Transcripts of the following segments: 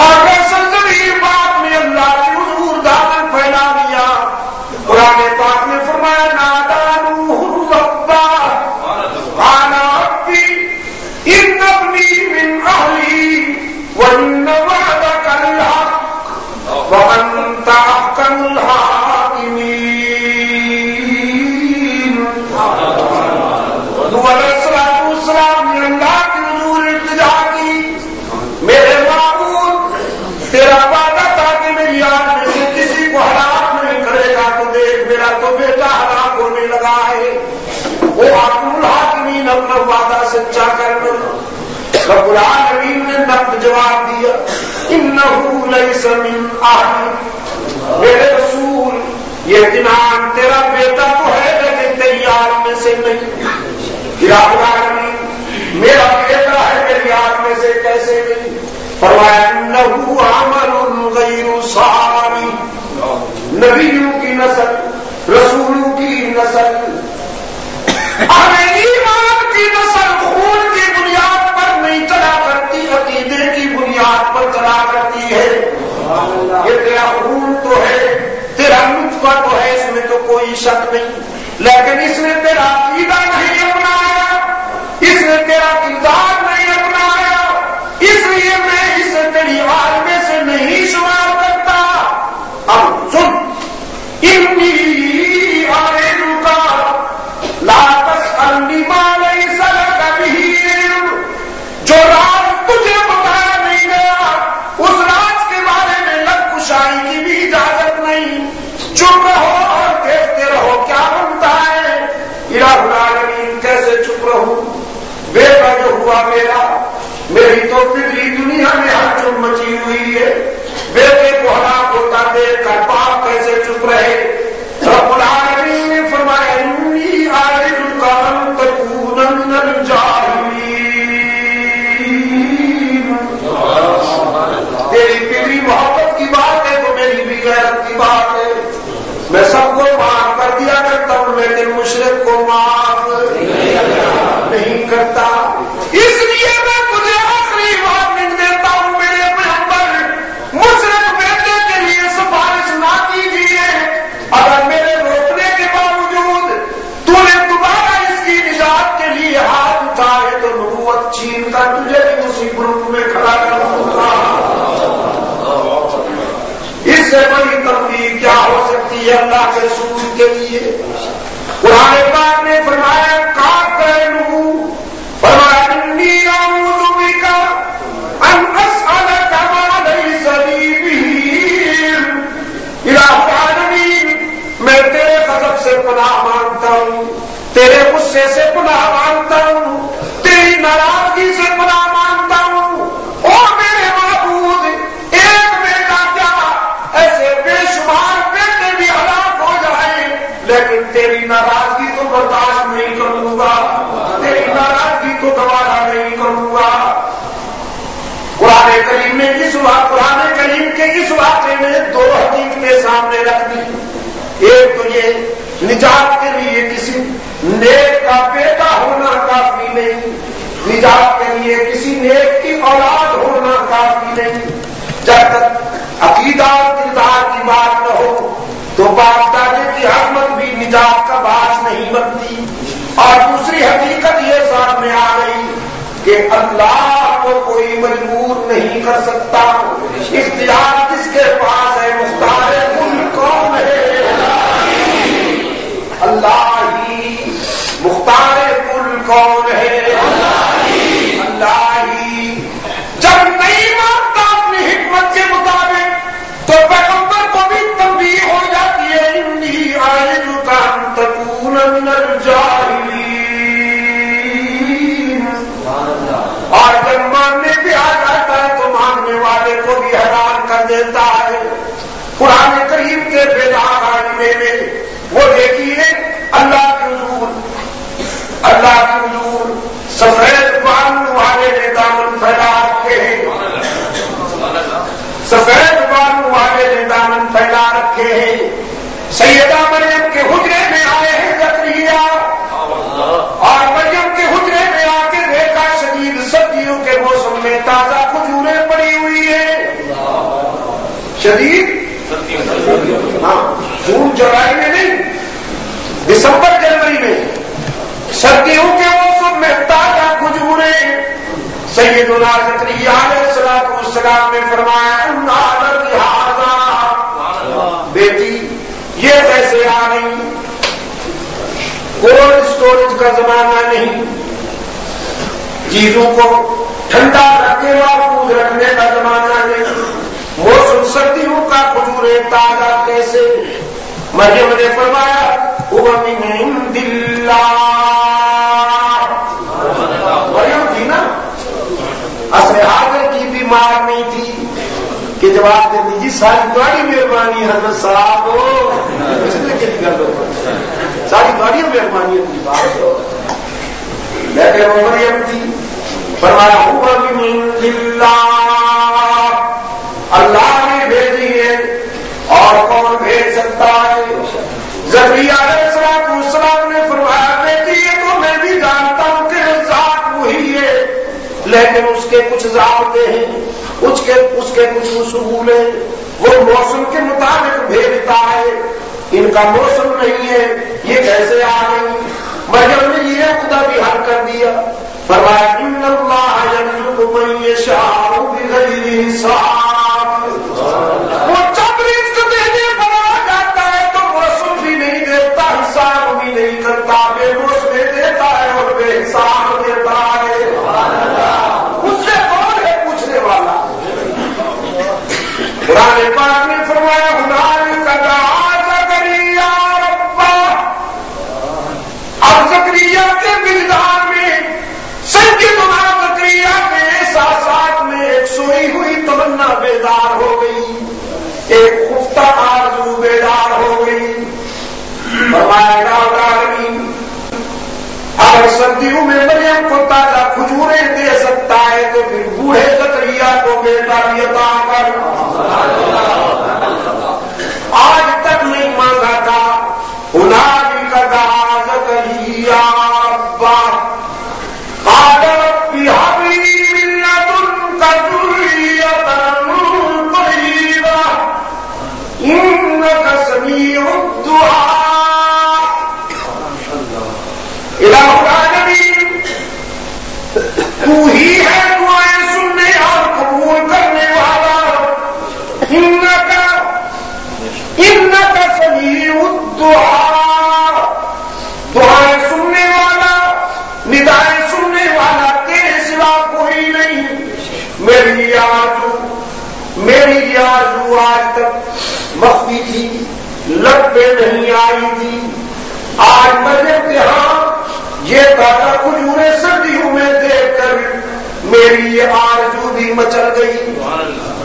are العالمين کریم نے نقد جواب دیا، انہو لیس من اہل میرے رسول، یہ دنان تیرا بیٹا تو ہے لیکن تیار میں سے نہیں۔ گرا کریم، میرا بیٹا ہے تیار میں سے کیسے نہیں؟ فرمایا، انہو عمل غیر صحابی نبیوں کی نسل، رسولوں کی نسل یہ تیرا خون تو ہے تیرا نطفہ تو ہے، اس میں تو کوئی شک نہیں۔ لیکن اس نے تیرا عقیدہ نہیں اپنایا، اس نے تیرا کردار چین کا تجھے بھی گروپ میں کھڑا کر ہوگا اس سے بڑی تبدیلی کیا ہو سکتی ہے اللہ کے سور کے لیے؟ قرآن پاک نے فرمایا کا کروں فرمایا میں تیرے غضب سے پناہ مانگتا ہوں، تیرے غصے سے پناہ مانگتا ہوں۔ اس واقعے میں دو حقیقتیں سامنے رکھ دی۔ ایک تو یہ نجات کے لیے کسی نیک کا بیٹا ہونا کافی نہیں، نجات کے لیے کسی نیک کی اولاد ہونا کافی نہیں۔ جب تک عقیدہ کردار کی بات نہ ہو، تو باپدادے کی حکمت بھی نجات کا باعث نہیں بنتی۔ اور دوسری حقیقت یہ سامنے آ رہی کہ اللہ کو کوئی مجبور نہیں کر سکتا۔ اختیار کس کے پاس ہے؟ سیدہ مریم کے حجرے میں آئے ہیں زکریہ اور مریم کے حجرے میں آ کے دیکھا شدید سبزیوں کے موسم میں تازہ کھجوریں پڑی ہوئی ہیں۔ شدید؟ ہاں جون جولائی میں نہیں، دسمبر جنوری میں۔ سردیوں کے موسم میں تازہ کھجورے سیدنا زکریہ علیہ السلام نے فرمایا یہ کیسے آ گئی کولڈ اسٹوریج کا زمانہ نہیں۔ چیزوں کو ٹھنڈا رکھنے محفوظ رکھنے کا زمانہ نہیں۔ موسم سردیوں کا کھجورے تازہ کیسے؟ مریم نے فرمایا وہ دلہ مریم تھی نا؟ اصل حاضر کی بیمار نہیں تھی۔ کہ جواب دے دیجیے ساری بڑی مہربانی حضرت صاحب ساری بڑی مہربانی ہے بات لیکن مریم تھی فرمایا ہوا اللہ نے بھیجی ہے، اور کون بھیج سکتا ہے؟ زبری علیہ السلام السلام نے فرمایا، بیٹی، یہ تو میں بھی جانتا ہوں کہ ذات وہی ہے، لیکن اس کے کچھ ضابطے ہیں۔ اس کے اس کے کچھ اصول ہیں وہ موسم کے مطابق بھیجتا ہے۔ ان کا موسم نہیں ہے، یہ کیسے آ گئی؟ مریم نے یہ خدا بھی حل کر دیا۔ فرمایا، ان اللہ من یشاء بغیر حساب۔ وہ جب رزق دینے جاتا ہے تو موسم بھی نہیں دیتا، حساب بھی نہیں کرتا، بے موسم دیتا ہے اور بے حساب دیتا ہے اس سے کون ہے پوچھنے والا قرآن پاک نے فرمایا ہنار کا زکریا ربا، اب زکریا کے بلدان میں سنگت زکریا کے احساسات میں ایک سوئی ہوئی تمنا بیدار ہو گئی، ایک خفتہ آرزو بیدار ہو گئی۔ فرمایا گا اگر سردیوں میں مریم کو تازہ کھجورے دے سکتا ہے تو پھر بوڑھے زکریا کو بیٹا پہ نہیں آئی تھی۔ آج مجھے یہاں یہ تازہ کھجورے سردیوں میں دیکھ کر میری یہ آرزو بھی مچل گئی۔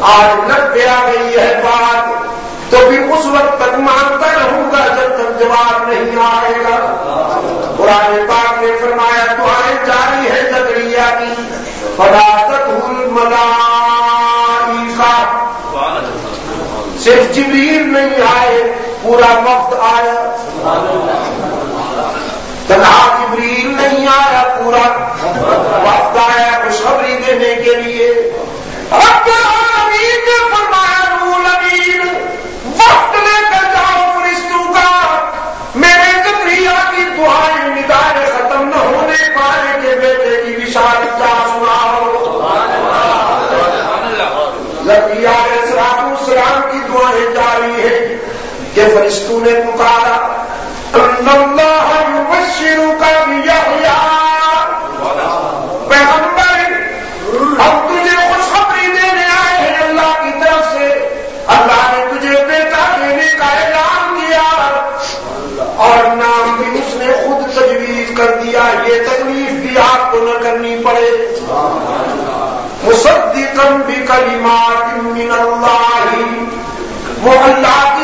آج لب پہ آ گئی ہے بات۔ تو بھی اس وقت تک مانتا رہوں گا جب تک جواب نہیں آئے گا۔ قرآن پاک نے فرمایا، دعائیں جاری ہے زکریا کی۔ فلاطت ملا صرف جبریل نہیں آئے۔ پورا وقت آیا۔ تنہا جبریل نہیں آیا پورا۔ وقت آیا خوشخبری دینے کے لیے۔ رب العالمین نے فرمایا رول امین وقت لے کر جاؤ فرشتوں کا۔ میرے زکریا کی دعائیں ندائیں ختم نہ ہونے پائے کہ بیٹے کی وشال کیا سناؤ۔ زکریا علیہ السلام السلام کی دعائیں کہ فرشتوں نے پکارا اللہ یبشرو کا یحییٰ پیغمبر، ہم تجھے خوشخبری دینے آئے ہیں اللہ کی طرف سے۔ اللہ نے تجھے بیٹا دینے کا اعلان دیا اور نام بھی اس نے خود تجویز کر دیا۔ یہ تکلیف بھی آپ کو نہ کرنی پڑے۔ مصدقا بکلمات من اللہ۔ وہ اللہ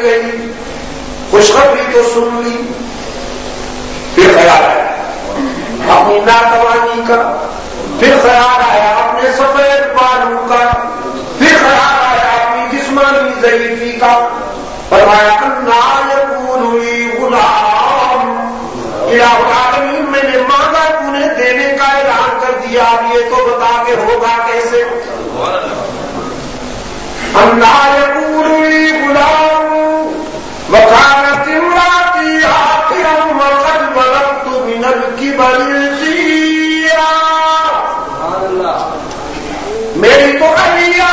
مل گئی، خوشخبری تو سن لی، پھر خیال آیا۔ اپنی ناتوانی کا، پھر خیال آیا اپنے سفید بالوں کا، پھر خیال آیا اپنی جسمانی ضعیفی کا۔ فرمایا یقون ہوئی غلام العالمین میں نے مانگا تھی دینے کا اعلان کر دیا۔ اب یہ تو بتا کے ہوگا کیسے؟ انا وکانت امراتی آخر وقت بلغت من الكبر میری تو اہلیہ،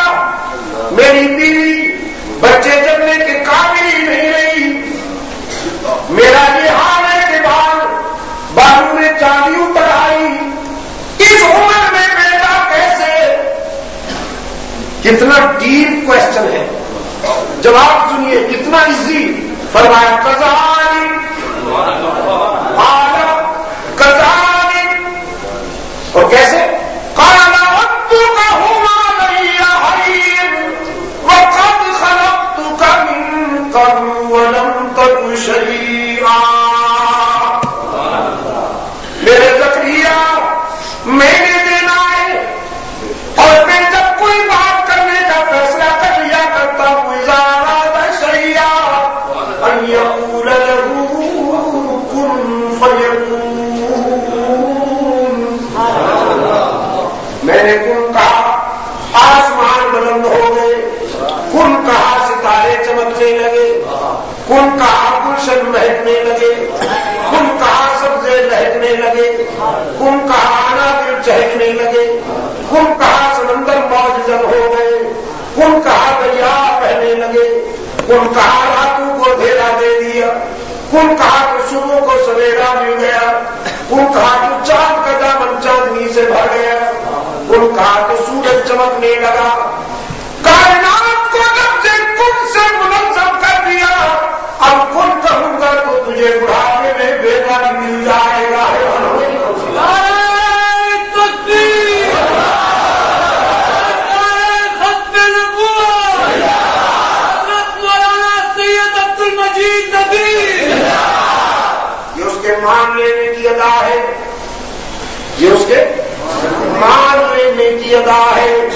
میری بیوی بچے جمنے کے قابل ہی نہیں رہی۔ میرا یہ حال ہے کہ بال بالو نے چاندی اتر آئی اس عمر میں بیٹا کیسے؟ کتنا ڈیپ کوشچن ہے۔ جواب سنیے، کتنا ایزی فرمایا کزانی کزانی اور کیسے؟ کن کہا گلشن مہکنے لگے کن کہا سبزے لہکنے لگے کن کہا آنا دل چہکنے لگے کن کہا سمندر موج ہو گئے کن کہا دریا پہنے لگے کن کہا راتوں کو دھیرا دے دیا کن کہا تو کو سویرا مل گیا کن کہا تو چاند کا دامن چاندنی سے بھر گیا کن کہا تو سورج چمکنے لگا۔ کائنات کو جب سے کن سے اب کن کہوں گا تو تجھے بڑھاپے میں بیٹا بھی مل جائے گا۔ یہ اس کے مان لینے کی ادا ہے۔ یہ اس کے مان لینے کی ادا ہے۔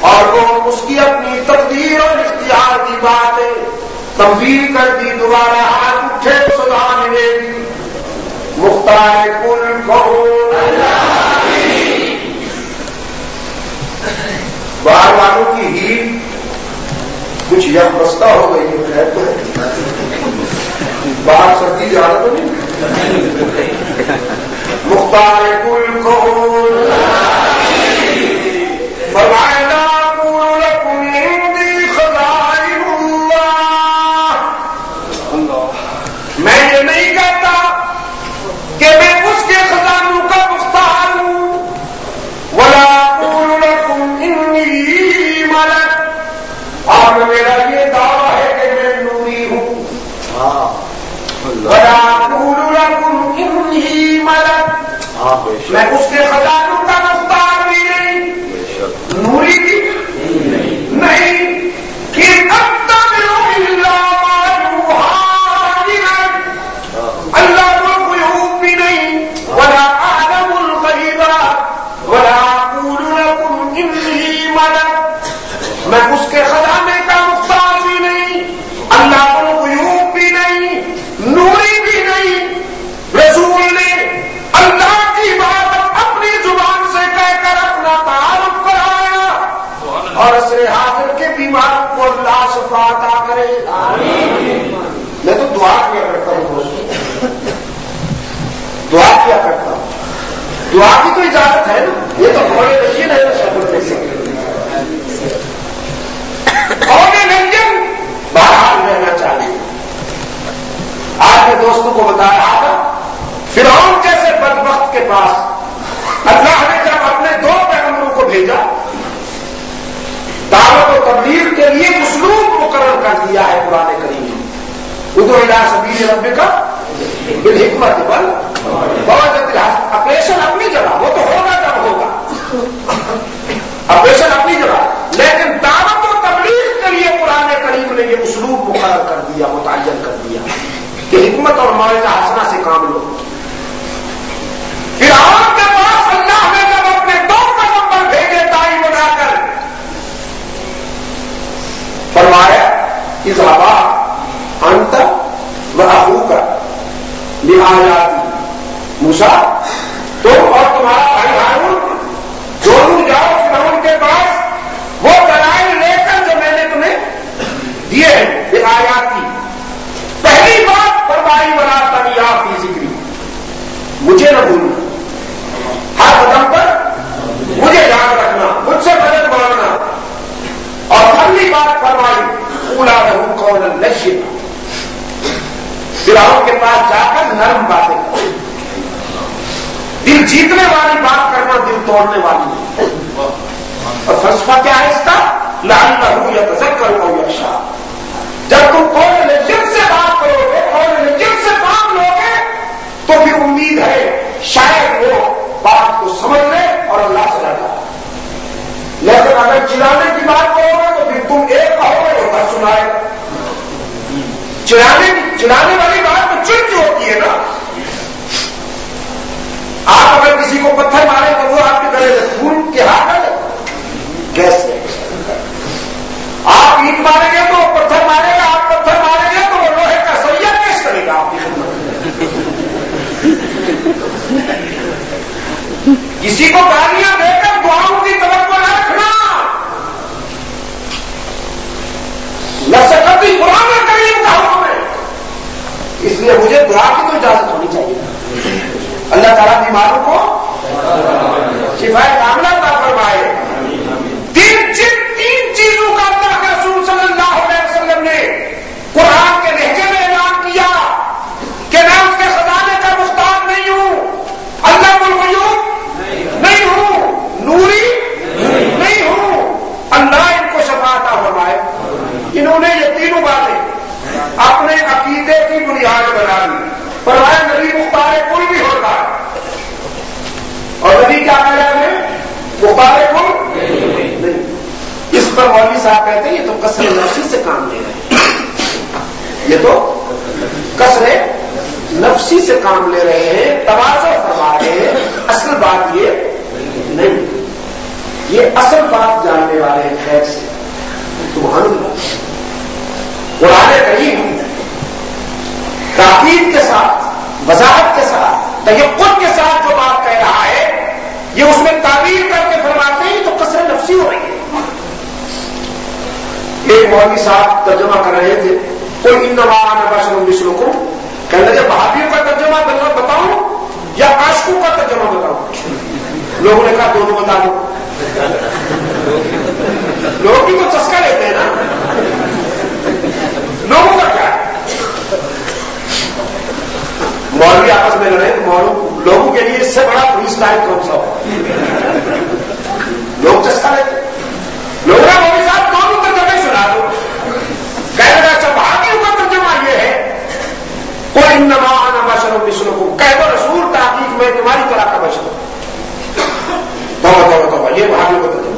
اور وہ اس کی اپنی تقدیر اور اختیار کی بات ہے۔ تبدیل کر دی دوبارہ ہاتھ اٹھے سدا ملے گی۔ مختار کل کو باہر والوں کی ہی کچھ یک بستہ ہو گئی ہے تو باہر سردی زیادہ تو نہیں؟ مختار کل کو فرمائے میں اس کے خزانوں کیا ہے قرآن کریم۔ نے ادو علاج سبھی ربے کا بالحکمت بل بہت اپریشن اپنی جگہ، وہ تو ہوگا تب ہوگا۔ اپریشن اپنی جگہ۔ لیکن دعوت و تبلیغ کے لیے قرآن کریم نے یہ اسلوب مقرر کر دیا، متعین کر دیا کہ حکمت اور معاوضہ حسنا سے کام لو۔ پھر اس انت و ابو کا لہٰذا موسا تم اور تمہارا بھائی ہارون تم جاؤ فرعون کے پاس وہ دلائل لے کر جو میں نے تمہیں دیے ہیں یہ آیات کی پہلی بات فرمائی بنا تنی آپ کی ذکری مجھے نہ بھولنا ہر قدم پر مجھے یاد رکھنا مجھ سے مدد مانگنا اور پہلی بات فرمائی پورا رہوں کون فراؤن کے پاس جا کر نرم باتیں کریں دل جیتنے والی بات کرنا دل توڑنے والی۔ اور فلسفہ کیا ہے اس کا؟ لال لہو یا تذر کرو یا شاہ جب تم کون لجن سے بات کرو گے کون لجن سے کام لو گے، تو پھر امید ہے شاید وہ بات کو سمجھ لے اور اللہ سے لگا لیکن اگر چلانے کی بات کرو گے تو پھر تم ایک کہو گے وہ گھر سنائے چلانے چلانے والی بات تو چنچ ہوتی ہے نا۔ آپ اگر کسی کو پتھر مارے تو وہ آپ کے گلے سے خون کے ہاتھ آ کیسے؟ آپ اینٹ ماریں گے تو پتھر مارے گا، آپ پتھر ماریں گے تو وہ لوہے کا سویا کیس کرے گا آپ کی کسی کو گالیاں دے کر دعاؤں کی توقع نہ رکھنا لسکتی پرانا قریب کا میں اس لیے مجھے دعا کی تو اجازت ہونی چاہیے۔ اللہ تعالیٰ بیماروں کو شفا کاملہ کا فرمائے تین جن تین چیزوں کا اللہ کے رسول صلی اللہ علیہ وسلم نے قرآن کے لہجے میں اعلان کیا کہ میں اس کے خزانے کا مختار نہیں ہوں اللہ الغیوب نہیں ہوں نوری نہیں ہوں اللہ ان کو شفاعتہ فرمائے انہوں نے یہ تینوں باتیں اپنے عقیدے کی بنیاد بنا لی فرمایا نبی مختار کوئی بھی ہوتا اور نبی کیا کہہ رہے ہیں مختار کوئی اس پر مولوی صاحب کہتے ہیں، یہ تو کثر نفسی سے کام لے رہے ہیں۔ یہ تو کثر نفسی سے کام لے رہے ہیں توازو فرما رہے ہیں۔ اصل بات یہ نہیں۔ یہ اصل بات جاننے والے ہیں خیر سے۔ تمہاری قرآن کریم تاکید کے ساتھ، وضاحت کے ساتھ، تیقن کے ساتھ جو بات کہہ رہا ہے، یہ اس میں تعبیر کر کے فرماتے ہیں تو کثر نفسی ہو رہی ہے۔ ایک مولوی صاحب ترجمہ کر رہے تھے کوئی ان نوان بشر مشروں کو کہنے لگے، بہادیوں کا ترجمہ بتاؤں یا کاشکوں کا ترجمہ بتاؤں؟ لوگوں نے کہا، دونوں بتا دو۔ لوگ بھی تو چسکا لیتے ہیں نا۔ لوگوں کا کیا؟ ہے مولوی آپس میں لڑے، مولو، لوگوں کے لیے اس سے بڑا پولیس ٹائم کون سا ہو لوگ چسکا لیتے لوگوں کا مولوی صاحب دونوں ترجمے سنا دو کہہ رہا اچھا کا ترجمہ یہ ہے۔ کوئی نما آنا بشر مشروں کو کہہ دو رسول تحقیق میں تمہاری طرح کا بشر۔ ہوں تو یہ بھاگیوں کا ترجمہ۔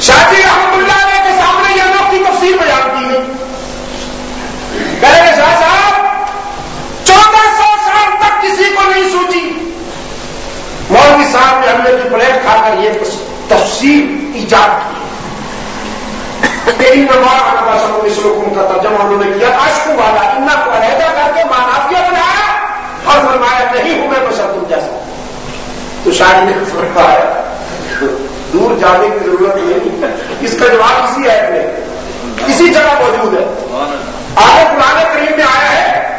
شادی رحمت اللہ علیہ کے سامنے یہ لوگ کی تفصیل بیان کی گئی۔ پہلے شاہ صاحب، چودہ سو سال تک کسی کو نہیں سوچی۔ مولوی صاحب نے ہم نے بھی پلیٹ کھا کر یہ تفصیل ایجاد کی۔ سلوکوں کا ترجمہ انہوں نے کیا۔ اشکو والا ان کو علیحدہ کر کے مانا مانافیہ بنایا اور فرمایا، نہیں ہوں میں بس تم جیسا تو شاید نے فرمایا، دور جانے کی اس کا جواب اسی ایپ میں اسی جگہ موجود ہے۔ آگے پرانے کریم میں آیا ہے۔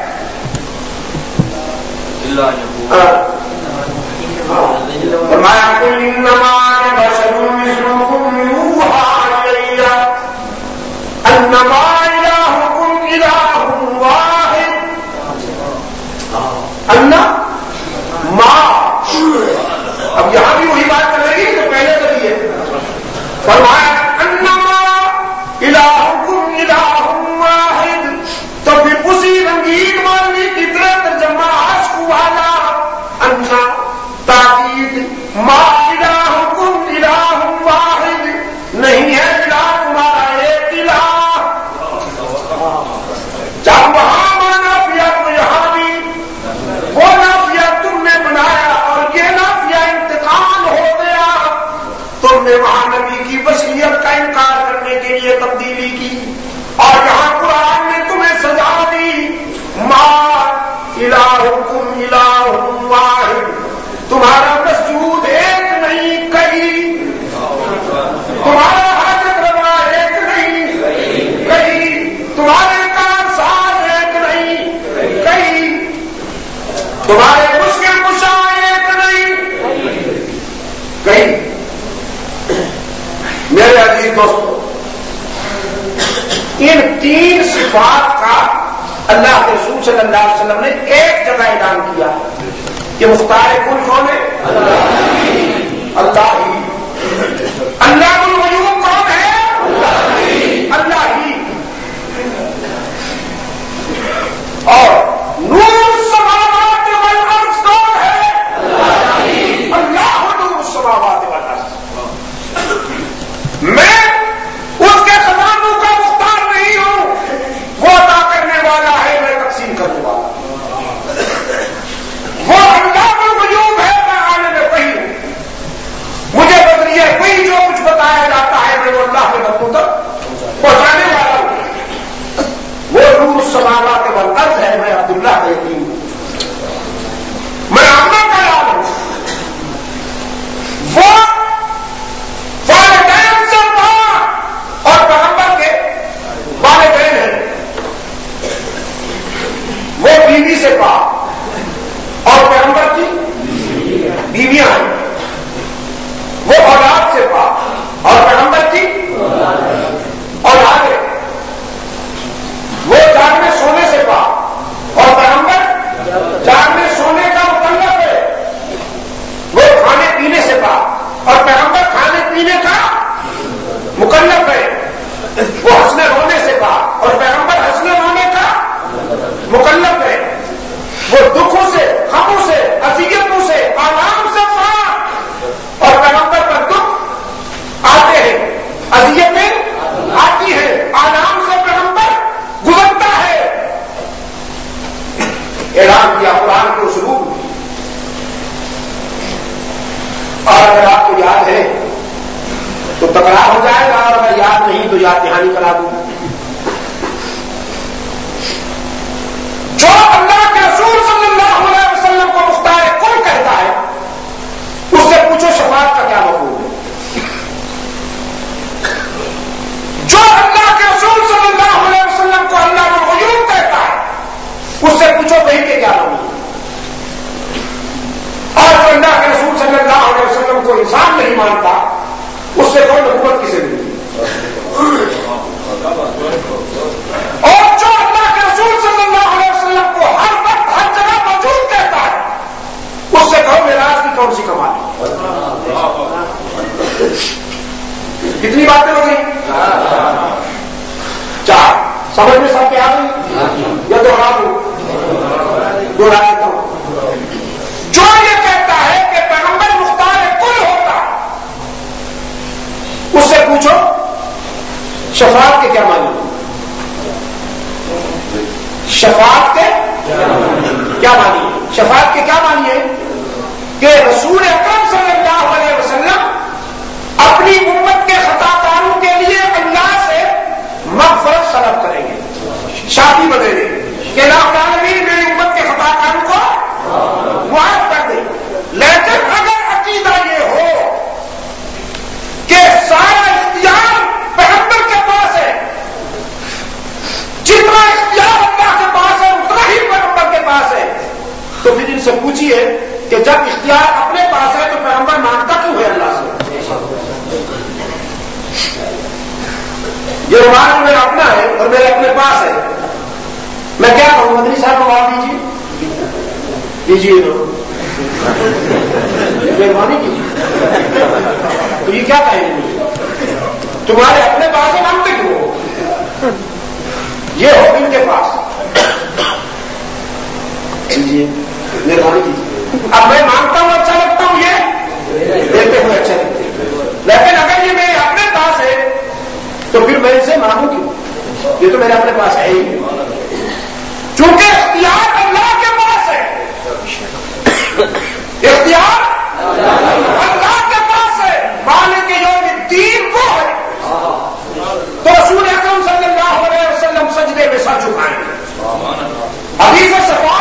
اب یہاں بھی وہی بات کر رہی ہے جو پہلے کری ہے۔ فرمایا بات کا اللہ کے رسول صلی اللہ علیہ وسلم نے ایک جگہ اعلان کیا کہ مختار کل کون ہے؟ اللہ کہ جب اختیار اپنے پاس ہے تو پیغمبر مانگتا کیوں ہے اللہ سے؟ یہ رومان میرا اپنا ہے اور میرے اپنے پاس ہے۔ میں کیا کہوں؟ مدنی صاحب روان دیجیے دیجیے مہربانی کی تو یہ کیا کہیں گے؟ تمہارے اپنے پاس ہے، مانتے کیوں ہو؟ یہ ہو ان کے پاس۔ دیجیے مہربانی کیجیے۔ اب میں مانگتا ہوں اچھا لگتا ہوں یہ؟ دیتے ہوئے اچھا لگتا لیکن اگر یہ میرے اپنے پاس ہے، تو پھر میں اسے مانگوں کیوں یہ تو میرے اپنے پاس ہے ہی۔ چونکہ اختیار اللہ کے پاس ہے۔ اختیار اللہ کے پاس ہے۔ مالک یوم تین وہ ہے۔ تو رسول اکرم صلی اللہ علیہ وسلم سجدے میں سا چکائیں ابھی سے سفار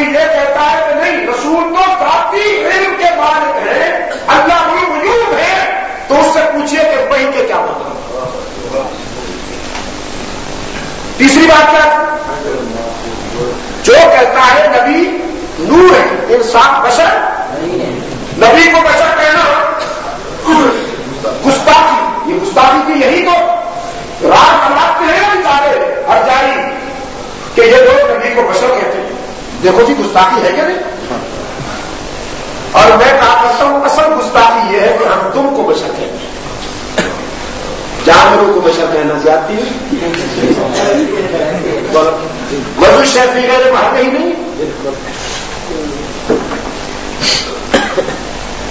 کوئی یہ کہتا ہے کہ نہیں، رسول تو ذاتی علم کے مالک ہیں، اللہ وجود ہے، تو اس سے پوچھیے کہ وہی کے کیا مطلب تیسری بات کیا جو کہتا ہے نبی نور ہے، انسان بشر نبی کو بشر کہنا گستاخی، یہ گستاخی کی یہی تو رات رات کے ہیں سارے ہر جاری کہ یہ لوگ نبی کو بشر دیکھو جی گستاخی ہے کیا نہیں؟ اور میں کہا کرتا ہوں، اصل گستاخی یہ ہے کہ ہم تم کو بشر کہتے ہیں جانوروں کو بشر کہنا چاہتی مزو شیفی گئے وہاں کہیں نہیں۔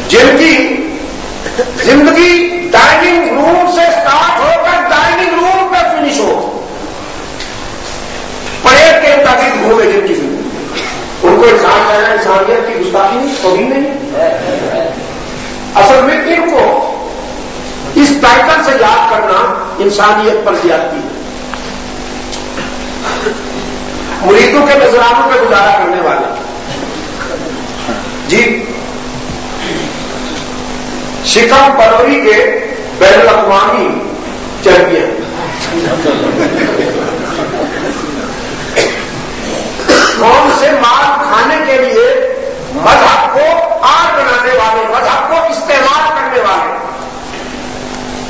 جن کی زندگی ڈائننگ روم سے اسٹارٹ ہو کر ڈائننگ روم پہ فنش ہو پڑے کے تاکہ گھومے جن کی زندگی ان کو انسان کہنا انسانیت کی گستاخی نہیں کبھی نہیں اصل میں ان کو اس ٹائٹل سے یاد کرنا انسانیت پر زیادتی ہے۔ مریدوں کے نظرانوں پہ گزارا کرنے والے۔ جی شکم پروری کے بین الاقوامی چیمپئن قوم سے مال کھانے کے لیے مذہب کو آر بنانے والے، مذہب کو استعمال کرنے والے۔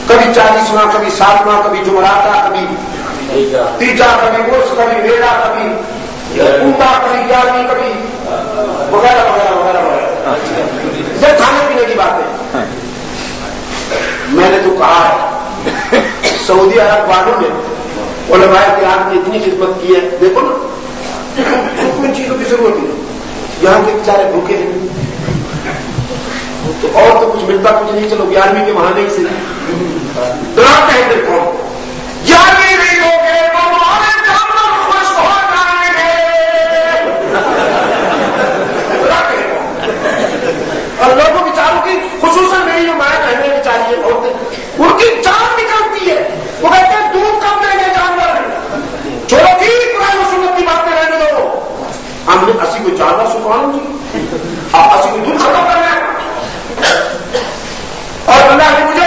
کبھی چالیسواں، کبھی ساتواں، کبھی جمعراتا کبھی تیجا، کبھی گوشت کبھی میرا، کبھی اونٹا، کبھی گیارہویں کبھی وغیرہ وغیرہ وغیرہ وغیرہ۔ یہ کھانے پینے کی بات ہے میں نے تو کہا ہے، سعودی عرب والوں نے علماء کرام کی اتنی خدمت کی ہے۔ دیکھو نا ان چیزوں کی ضرورت نہیں۔ یہاں کے بیچارے بھوکے ہیں۔ تو اور تو کچھ ملتا کچھ نہیں۔ چلو گیارہویں کے بہانے سے۔ درخت ہے دیکھو گیارہویں نہیں ہو گئے۔ اور لوگوں بیچاروں کی خصوصاً میری جو مائیں کہنے کی چاہیے عورتیں ان کی جان نکلتی ہے وہ کہتے ہیں دودھ کم دیں گے جانور چھوڑو جی قرآن و سنت کی باتیں رہنے دو ہم نے اسی کو جانا سکھاؤں جی۔ آپ اسی کو دور ختم کرنا ہے۔ اور اللہ نے مجھے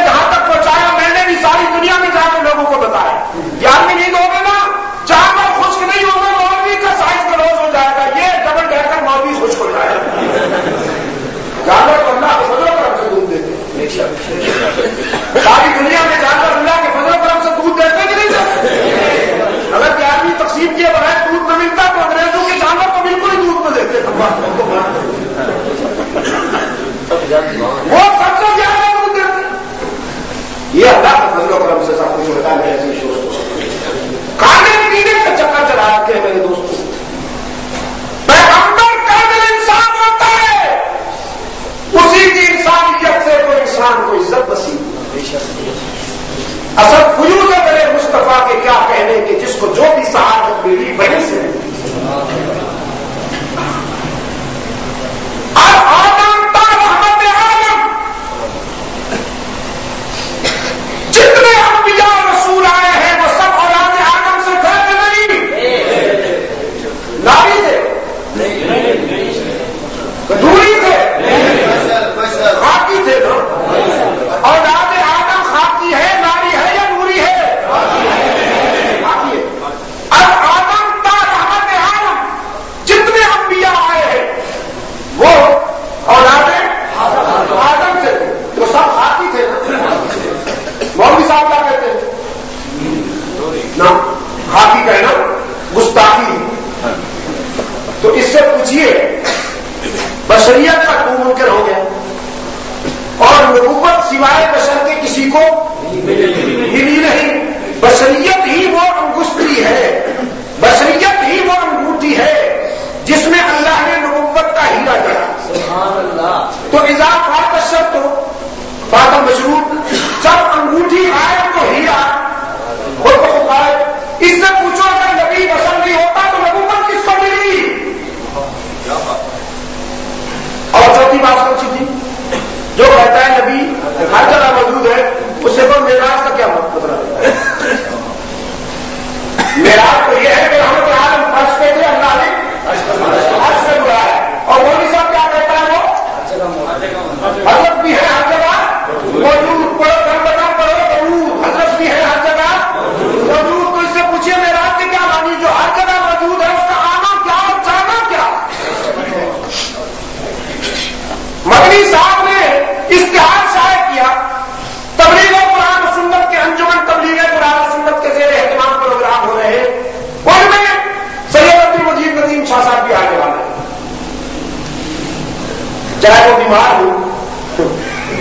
چاہے وہ بیمار ہو،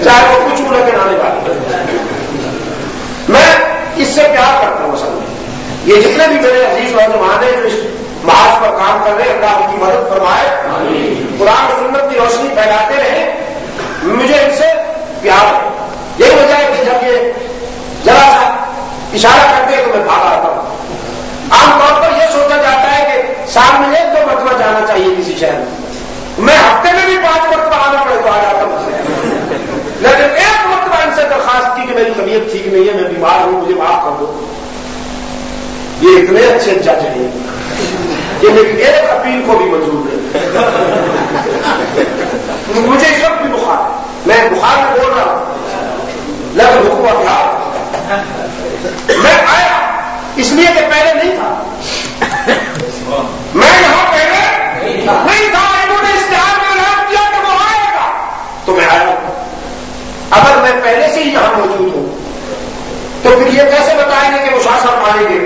چاہے وہ کچھ نہ بنانے والے میں اس سے پیار کرتا ہوں سب یہ جتنے بھی میرے عزیز نوجوان ہیں جو معاش پر کام کر رہے اللہ ان کی مدد فرمائے۔ قرآن سنت کی روشنی پھیلاتے رہے مجھے ان سے پیار ہے۔ یہی وجہ ہے کہ جب یہ ذرا سا اشارہ کرتے ہیں تو میں بھاگ آتا ہوں۔ عام طور پر یہ سوچا جاتا ہے کہ سال میں ایک دو مرتبہ جانا چاہیے کسی شہر میں ہفتے میں بھی پانچ مرتبہ میری طبیعت ٹھیک نہیں ہے، میں بیمار ہوں، مجھے معاف کر دو۔ یہ اتنے اچھے جج ہیں۔ کہ میری ایک اپیل کو بھی منظور نہیں۔ مجھے سب بھی بخار میں بخار میں بول رہا ہوں۔ لفظ حکومت بخار میں آیا۔ اس لیے کہ پہلے نہیں تھا۔ میں یہاں پہلے نہیں اگر میں پہلے سے ہی یہاں موجود ہوں، تو پھر یہ کیسے بتائیں گے کہ وہ مسافر ماریں گے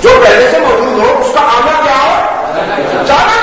جو پہلے سے موجود ہو، اس کا آنا کیا ہو جانا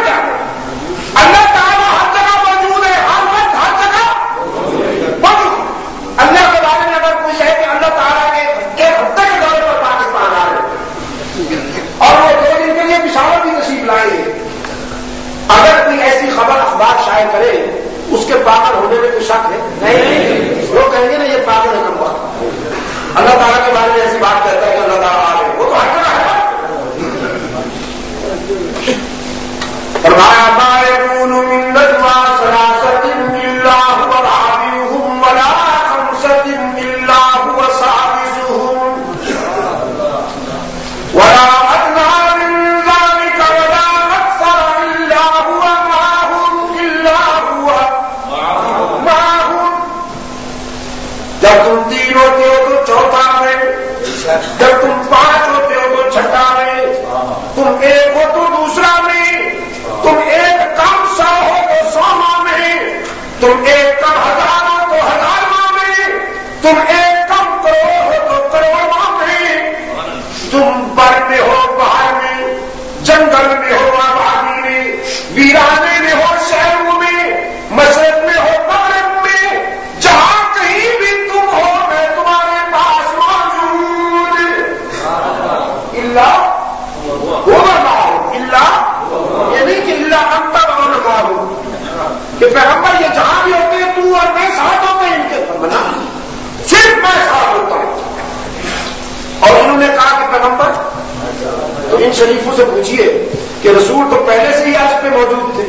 ان شریفوں سے پوچھیے کہ رسول تو پہلے سے ہی آج پہ موجود تھے۔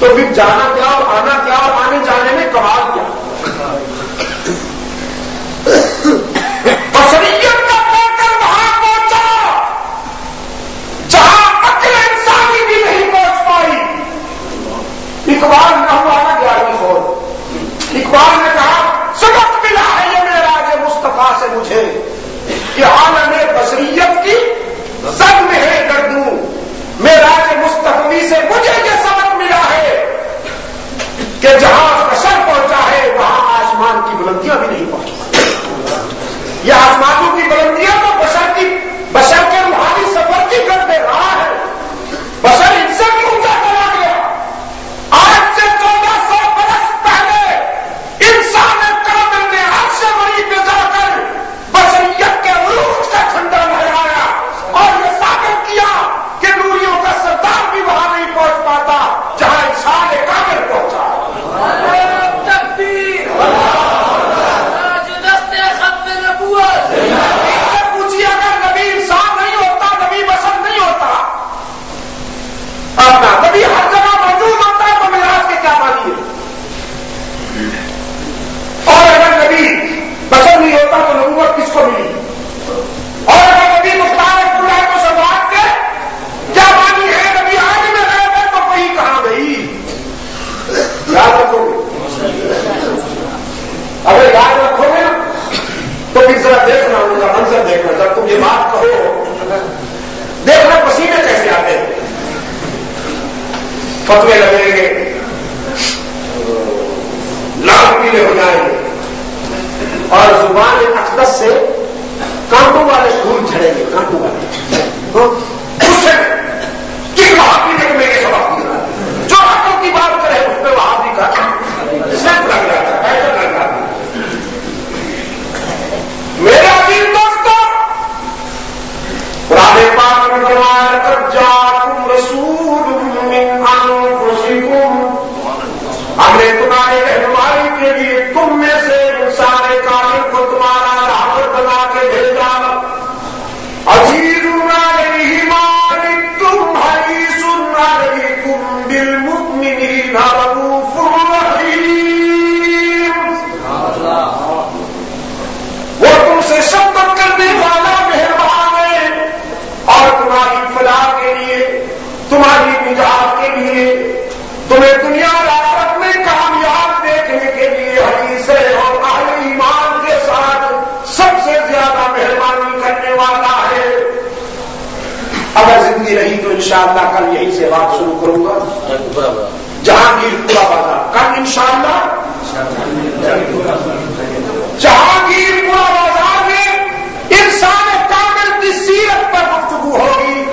تو پھر جانا کیا اور آنا انشاءاللہ کل یہیں سے بات شروع کروں گا۔ جہانگیر پورا بازار۔ کل انشاءاللہ جہانگیر پورا بازار میں انسان کامل کی سیرت پر گفتگو ہوگی۔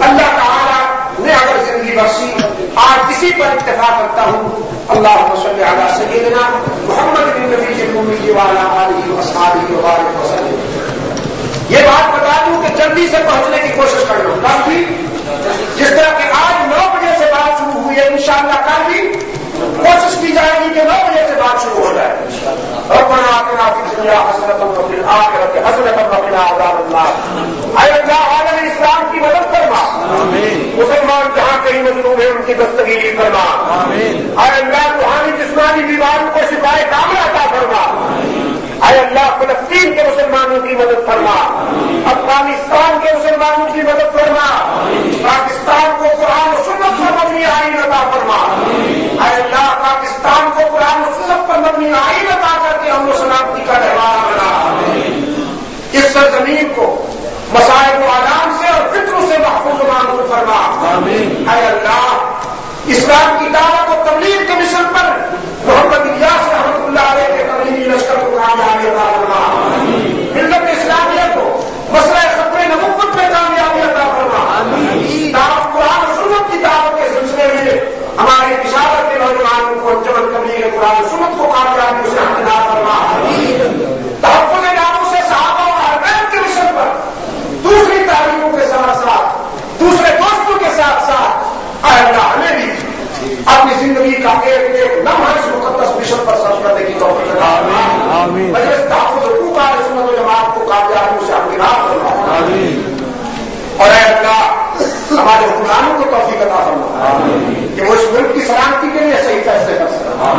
اللہ تعالیٰ نے اگر زندگی بخشی، آج اسی پر اتفاق کرتا ہوں۔ اللہ صلی علی سیدنا محمد بن نبی والا علیہ وسلم یہ بات بتا دوں کہ جلدی سے پہنچنے کی کوشش کر لوں کافی جس طرح کہ آج نو بجے سے بات شروع ہوئی ہے انشاءاللہ کل بھی کوشش کی جائے گی کہ نو بجے سے بات شروع ہو جائے۔ ربنا آتنا فی الدنیا حسنۃ وفی الآخرۃ حسنۃ وقنا عذاب النار۔ اے اللہ عالم اسلام کی مدد فرما۔ مسلمان جہاں کہیں مظلوم ہے ان کی دستگیری فرما۔ اے اللہ روحانی جسمانی بیماروں کو شفائے کامل عطا فرما اے اللہ فلسطین کے مسلمانوں کی مدد فرما افغانستان کے مسلمانوں کی مدد فرما پاکستان کو قرآن و سنت پر مبنی آئی عطا فرما اے اللہ پاکستان کو قرآن و مبنی آئی عطا کر کے ہم سلامتی کا تہوار بنا اس سرزمین کو مسائل و آرام سے اور فکروں سے محفوظ معلوم فرما۔ اے اللہ اسلام کی دعوت و تبلیغ کے مشن پر محمد الیاس رحمت اللہ علیہ کے تبلیغی لشکر کو کامیابی عطا فرما ملت اسلامیہ کو مسئلہ خطرے نبوت میں کامیابی عطا فرما دعوت قرآن سنت کی دعوت کے سلسلے میں ہمارے اشارت کے نوجوانوں کو جبل کبیر قرآن سنت کو کامیابی سے ہمدار فرما تحفظ ناموں سے صحابہ اور حرمین کے مشن پر دوسری تعلیموں کے ساتھ ساتھ دوسرے دوستوں کے ساتھ ساتھ اللہ ہمیں بھی اپنی زندگی کا ایک ایک لمحہ اس مشن پر سرچ کرنے کی توفیق عطا مجلس تحفظ حقوق علیہ سنت و جماعت کو کامیابی سے ہمدار فرما اور اے اللہ ہمارے حکمرانوں کو توفیق عطا فرما۔ کہ وہ اس ملک کی سلامتی کے لیے صحیح فیصلے کر سکتا